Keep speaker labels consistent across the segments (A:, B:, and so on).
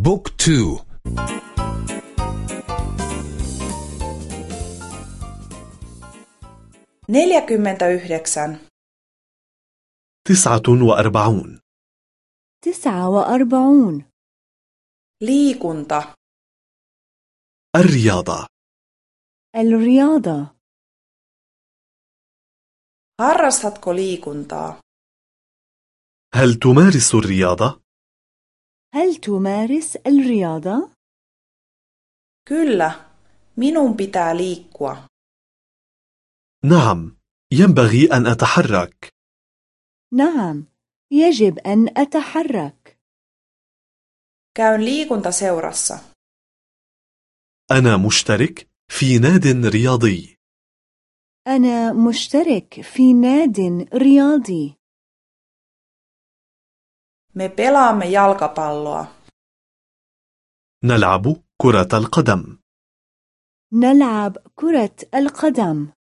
A: بوك تو.
B: neljäkymmentä yhdeksän
C: تسعة وأربعون.
D: تسعة وأربعون.
B: liikunta
C: الرياضة.
D: الرياضة.
B: harrastatko liikuntaa
C: هل تمارس الرياضة؟
D: هل تمارس الرياضة؟
B: kyllä. Minun pitää liikkua.
C: نعم. ينبغي أن أتحرك.
D: نعم. يجب أن أتحرك.
B: Käyn liikuntaseurassa.
C: أنا مشترك في ناد رياضي.
D: أنا مشترك في ناد رياضي.
B: Me pelaamme jalkapalloa.
C: نلعب كرة القدم.
D: نلعب كرة القدم.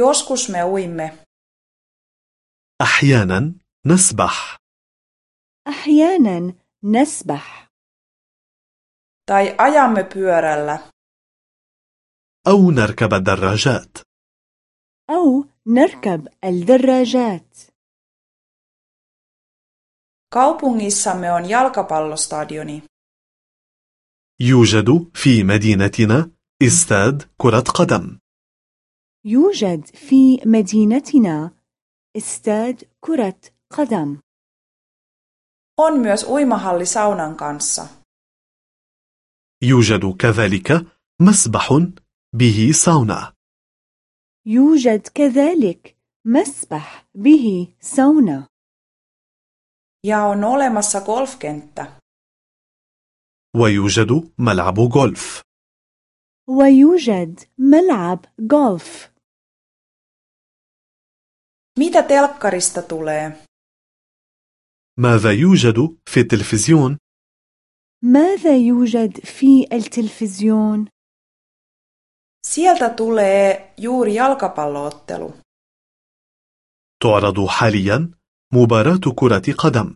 B: Joskus me uimme.
C: أحيانا نسبح.
D: أحيانا نسبح.
B: Tai ajamme pyörällä.
C: أو نركب الدراجات.
D: أو نركب الدراجات.
B: Kaupungissamme on jalkapallostadioni.
C: يوجد في مدينتنا استاد كرة قدم.
D: يوجد في مدينتنا استاد كرة قدم.
B: On myös uimahalli saunan kanssa.
C: يوجد كذلك مسبح به ساونا.
D: يوجد كذلك مسبح به سونا
B: ja on olemassa golfkenttä
C: ويوجد ملعب غولف
D: ويوجد ملعب غولف
B: mitä telkkarista tulee
C: ماذا يوجد في التلفزيون؟
D: ماذا يوجد في التلفزيون؟
B: sieltä tulee juuri jalkapalloottelu
C: تعرض حاليا مباراة كرة قدم.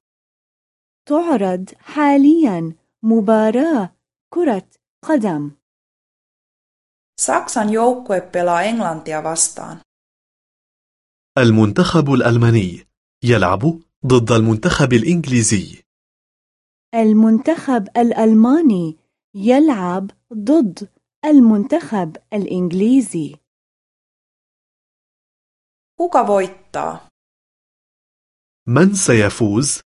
D: تعرض حاليا مباراة كرة قدم.
B: Saksan joukkue pelaa Englantia vastaan.
C: المنتخب الألماني يلعب ضد المنتخب الإنجليزي.
D: المنتخب الألماني يلعب ضد المنتخب الإنجليزي.
B: Kuka voittaa?
C: من سيفوز؟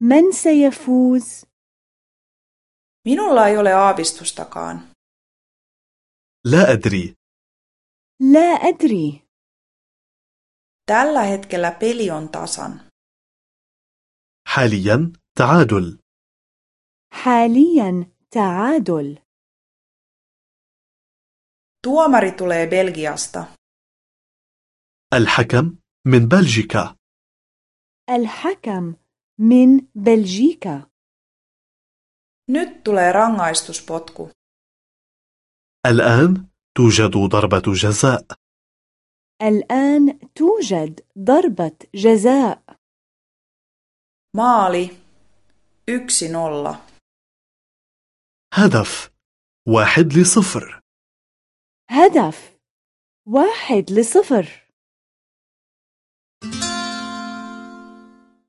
D: من سيفوز؟
B: minulla ei ole aavistustakaan
C: لا أدري
D: لا أدري
B: tällä hetkellä peli on tasan
C: حاليا تعادل
D: حاليا تعادل
B: tuomari tulee Belgiasta
C: الحكم من بلجيكا
D: الحكم من بلجيكا.
B: Nyt tulee rangaistuspotku.
C: الآن توجد ضربة جزاء.
D: الآن توجد ضربة جزاء.
B: Maali 1-0
C: هدف واحد لصفر.
D: هدف واحد لصفر.